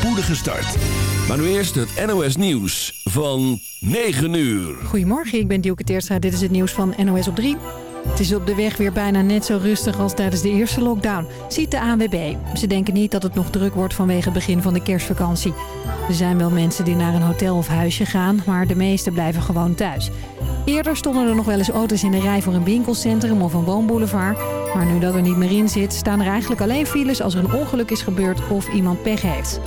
spoedige start. Maar nu eerst het NOS Nieuws van 9 uur. Goedemorgen, ik ben Dielke Teerstra. Dit is het nieuws van NOS op 3. Het is op de weg weer bijna net zo rustig als tijdens de eerste lockdown, ziet de ANWB. Ze denken niet dat het nog druk wordt vanwege het begin van de kerstvakantie. Er zijn wel mensen die naar een hotel of huisje gaan, maar de meesten blijven gewoon thuis. Eerder stonden er nog wel eens auto's in de rij voor een winkelcentrum of een woonboulevard. Maar nu dat er niet meer in zit, staan er eigenlijk alleen files als er een ongeluk is gebeurd of iemand pech heeft.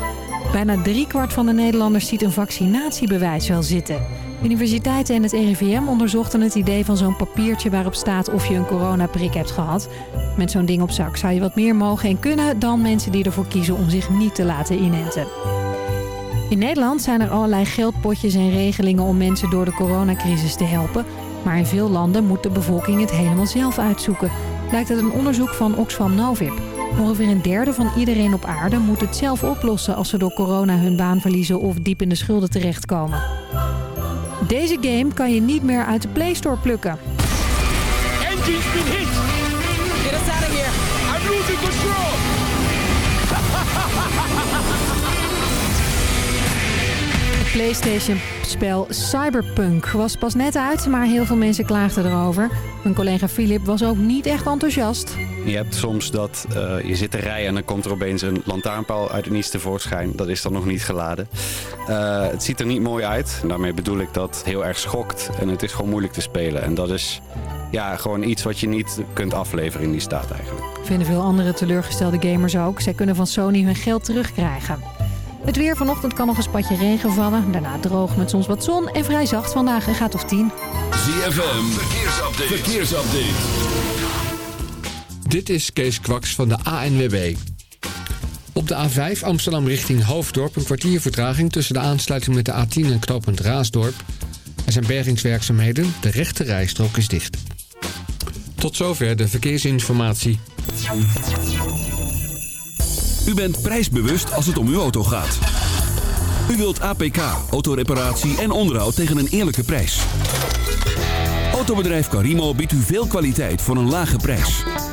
Bijna driekwart van de Nederlanders ziet een vaccinatiebewijs wel zitten. Universiteiten en het RIVM onderzochten het idee van zo'n papiertje waarop staat of je een coronaprik hebt gehad. Met zo'n ding op zak zou je wat meer mogen en kunnen dan mensen die ervoor kiezen om zich niet te laten inenten. In Nederland zijn er allerlei geldpotjes en regelingen om mensen door de coronacrisis te helpen. Maar in veel landen moet de bevolking het helemaal zelf uitzoeken. Blijkt uit een onderzoek van Oxfam Novib. Ongeveer een derde van iedereen op aarde moet het zelf oplossen als ze door corona hun baan verliezen of diep in de schulden terechtkomen. Deze game kan je niet meer uit de Play Store plukken. Engine's been hit. Get us out of here. I'm losing control. Het PlayStation-spel Cyberpunk was pas net uit, maar heel veel mensen klaagden erover. Mijn collega Philip was ook niet echt enthousiast. Je hebt soms dat uh, je zit te rijden en dan komt er opeens een lantaarnpaal uit het niets tevoorschijn. Dat is dan nog niet geladen. Uh, het ziet er niet mooi uit. En daarmee bedoel ik dat het heel erg schokt. En het is gewoon moeilijk te spelen. En dat is ja, gewoon iets wat je niet kunt afleveren in die staat eigenlijk. Vinden veel andere teleurgestelde gamers ook. Zij kunnen van Sony hun geld terugkrijgen. Het weer vanochtend kan nog een spatje regen vallen. Daarna droog met soms wat zon en vrij zacht vandaag een gaat of 10. ZFM, verkeersupdate. verkeersupdate. Dit is Kees Kwaks van de ANWB. Op de A5 Amsterdam richting Hoofddorp een kwartier vertraging tussen de aansluiting met de A10 en knooppunt Raasdorp. Er zijn bergingswerkzaamheden, de rechte rijstrook is dicht. Tot zover de verkeersinformatie. U bent prijsbewust als het om uw auto gaat. U wilt APK, autoreparatie en onderhoud tegen een eerlijke prijs. Autobedrijf Carimo biedt u veel kwaliteit voor een lage prijs.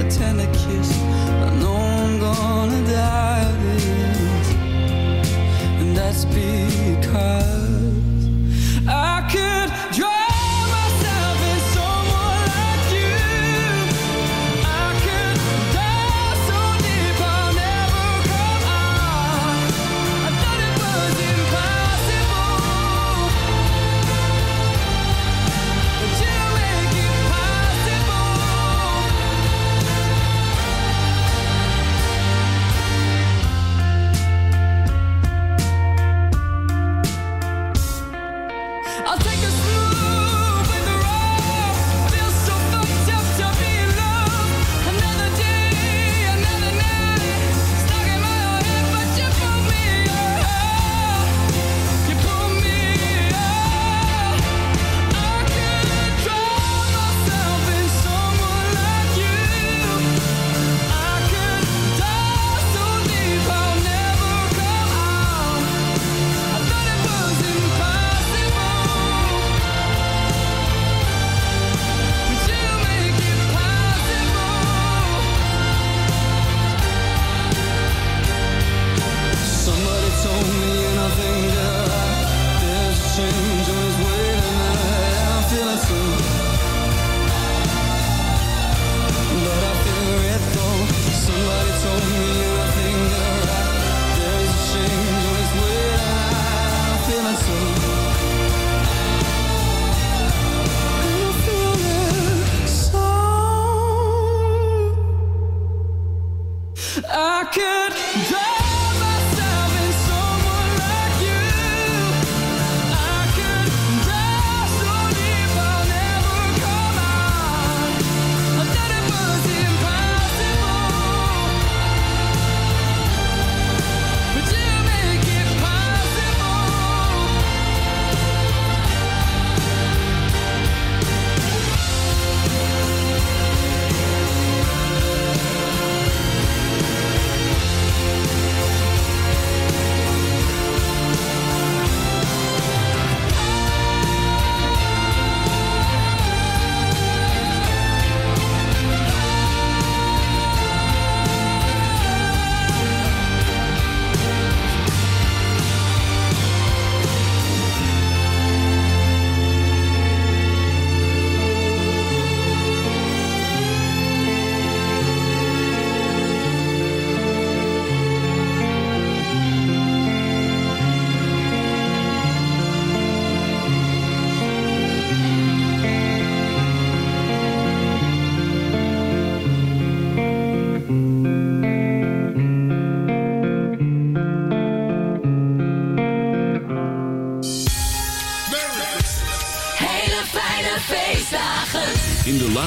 a tender kiss. I know I'm gonna die and that's because.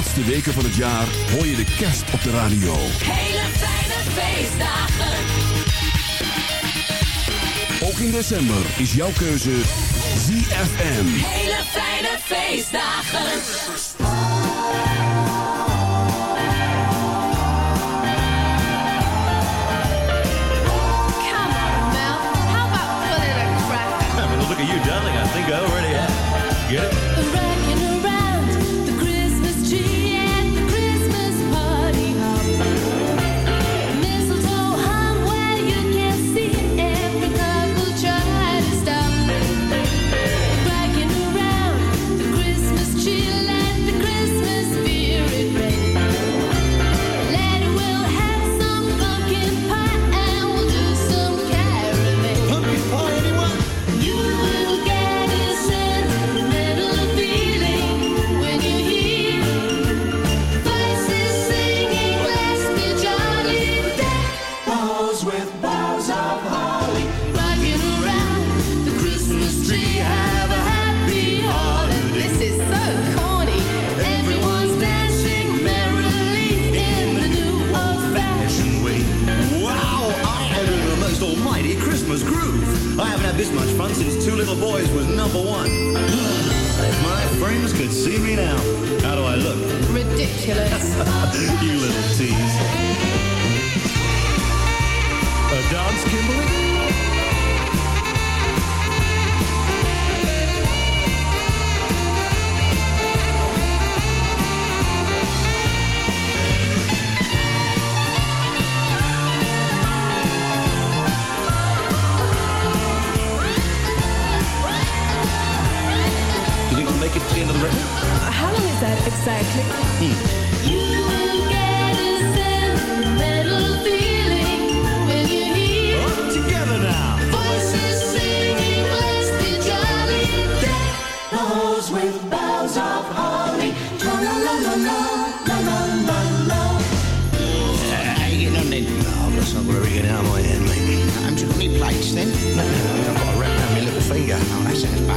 laatste weken van het jaar hoor je de kerst op de radio. Hele fijne feestdagen. Ook in december is jouw keuze ZFM. Hele fijne feestdagen. Look at you, darling. I think I already have. Get it?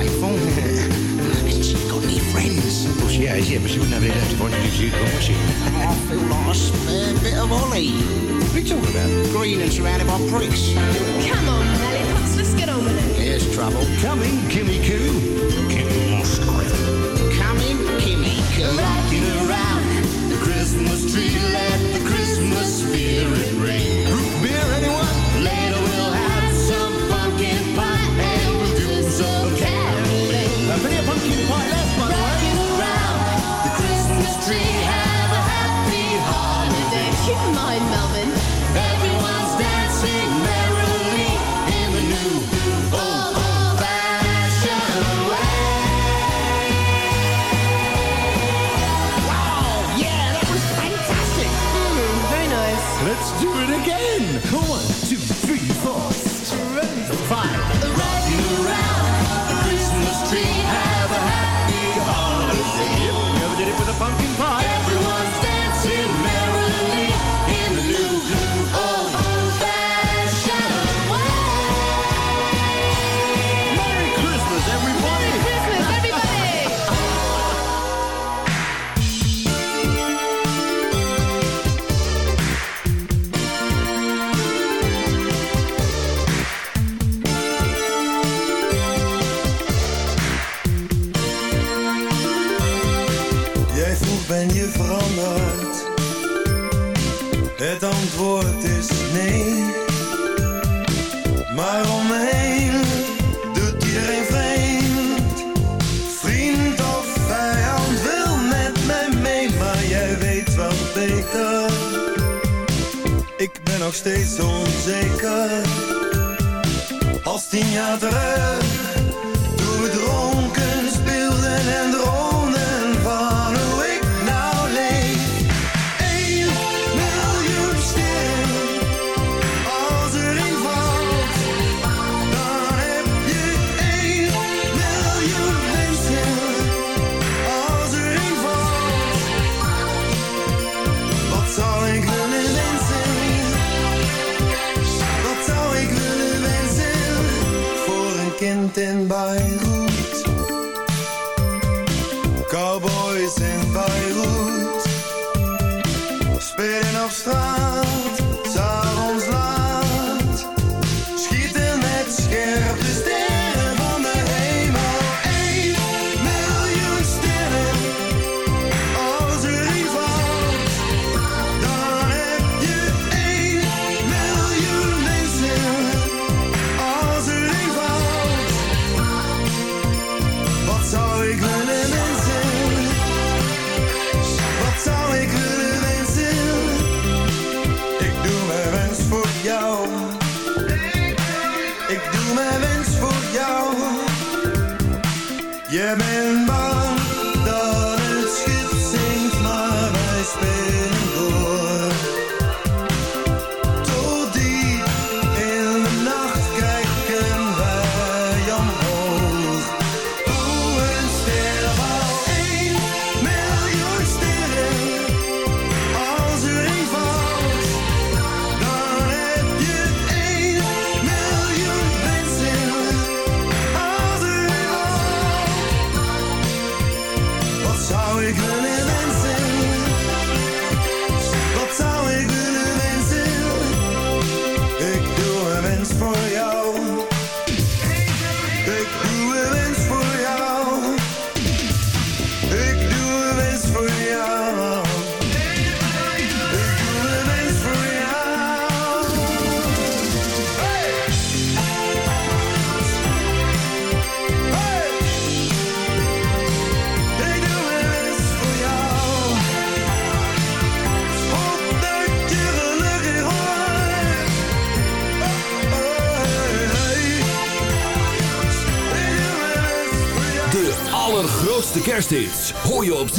iPhone. got need friends. Well, she has, yeah, but she wouldn't have any left if I introduced you, would she? I feel like a spare bit of Ollie. What are you talking about? Green and surrounded by pricks. Come on, lollipops, let's get on with it. Here's trouble. Coming, Kimmy Coo. Kimmy Moscow. Coming, Kimmy Coo. Rocking around the Christmas tree land. Ik ben nog steeds onzeker. Als tien jaar terug, toen we dronken speelden en dronken.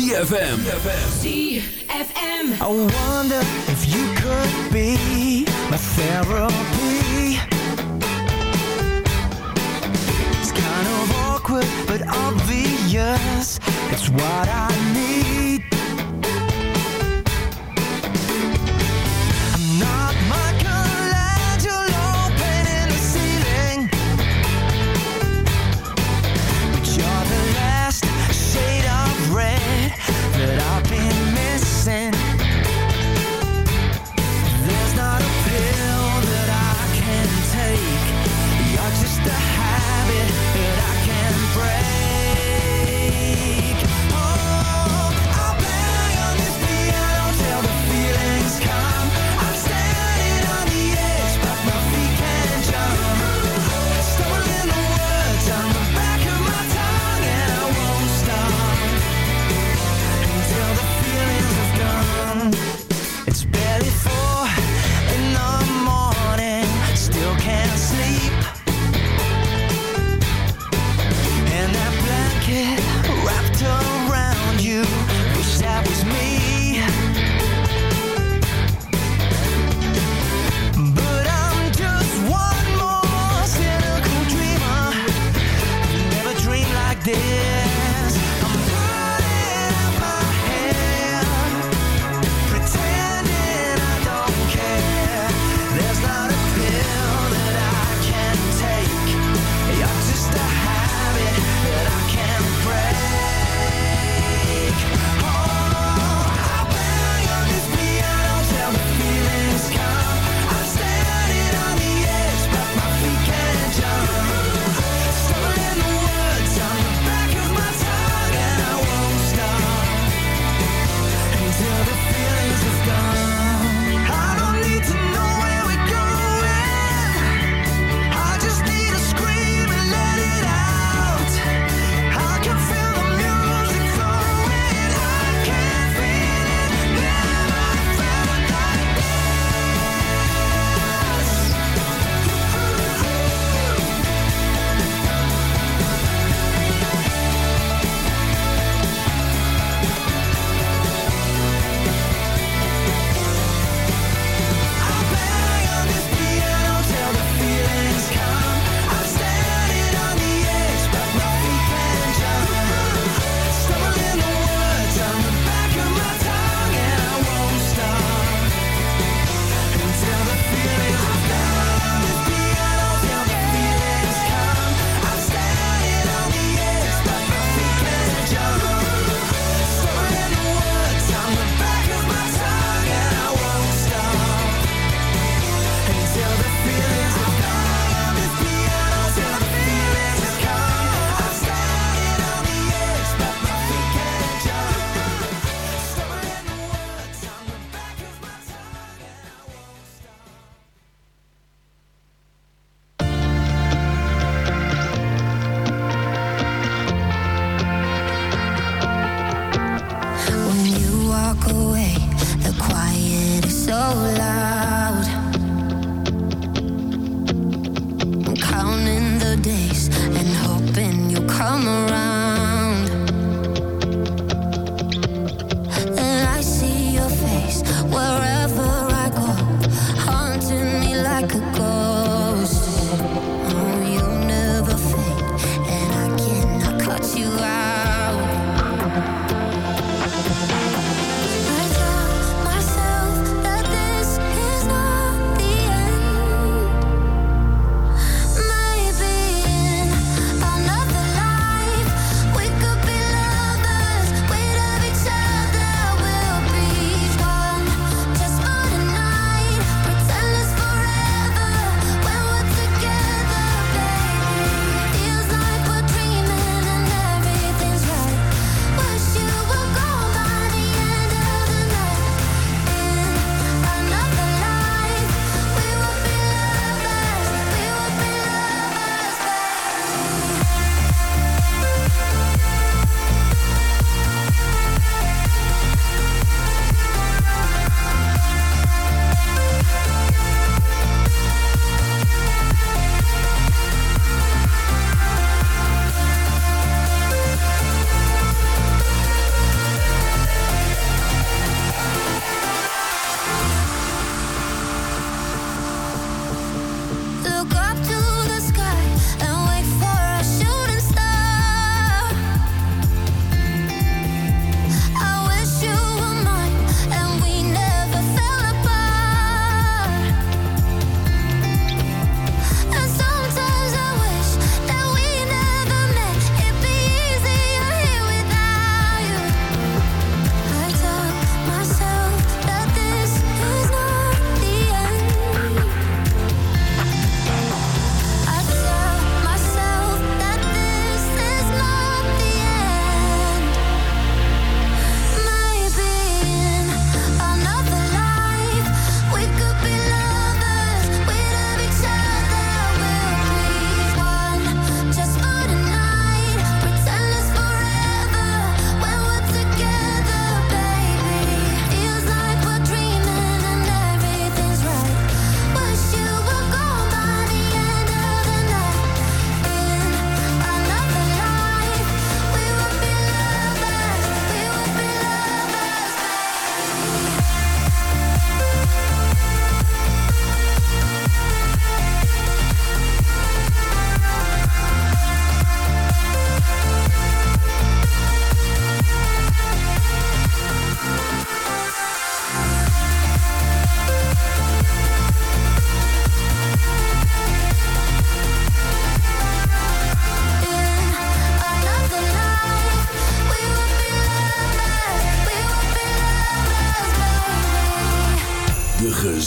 ZFM. ZFM. I wonder if you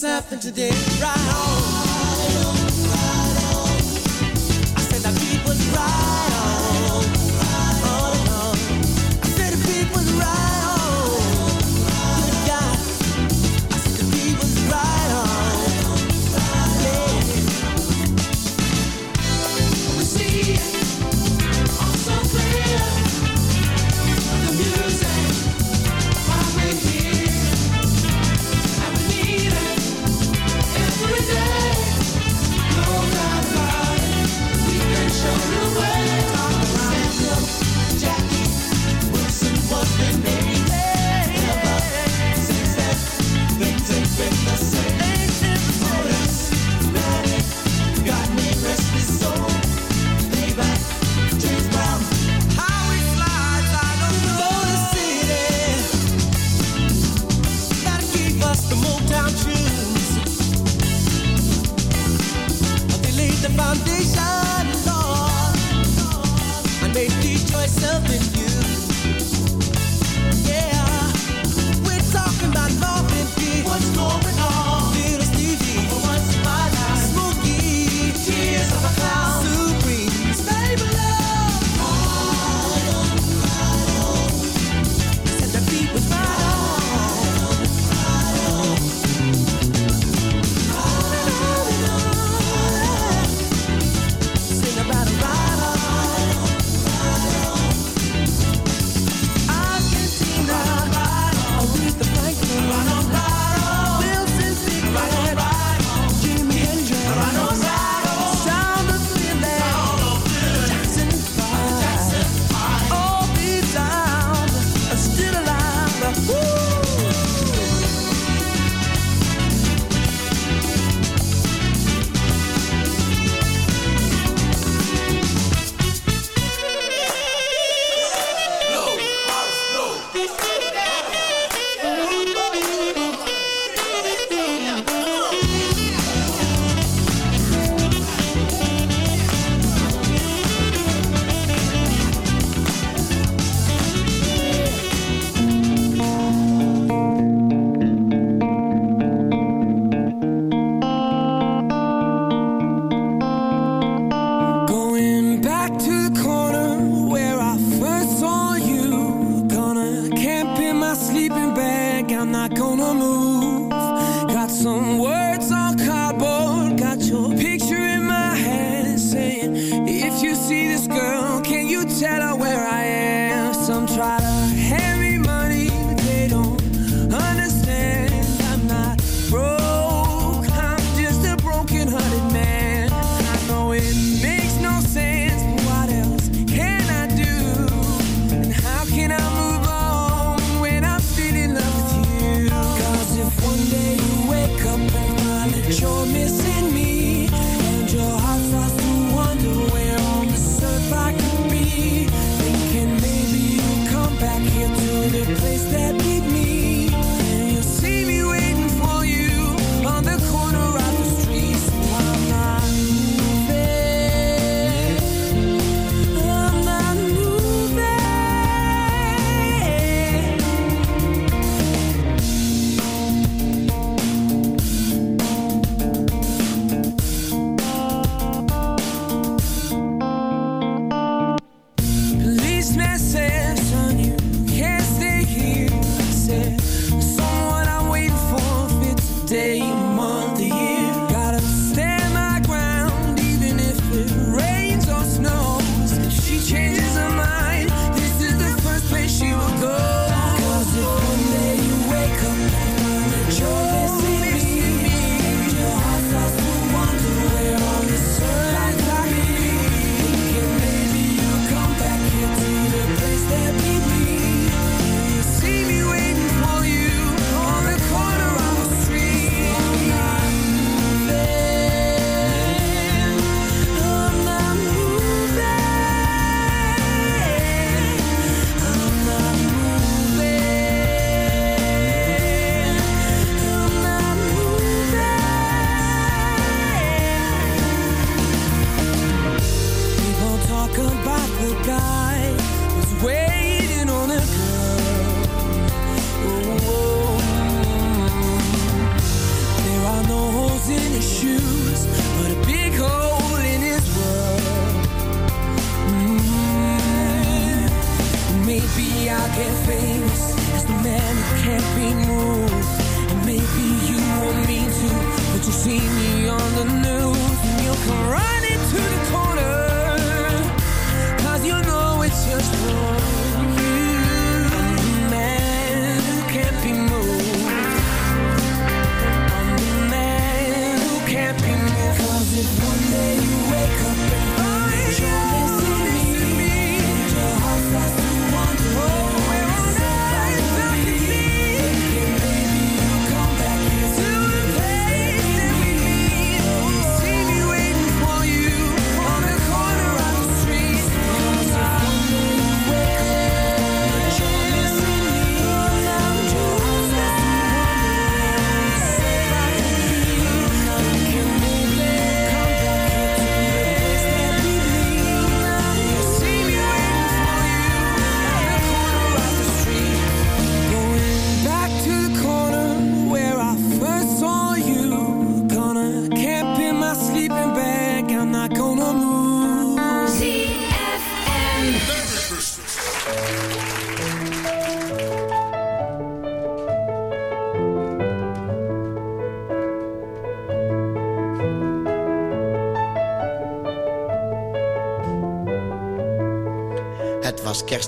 things today, right? The place that beat me.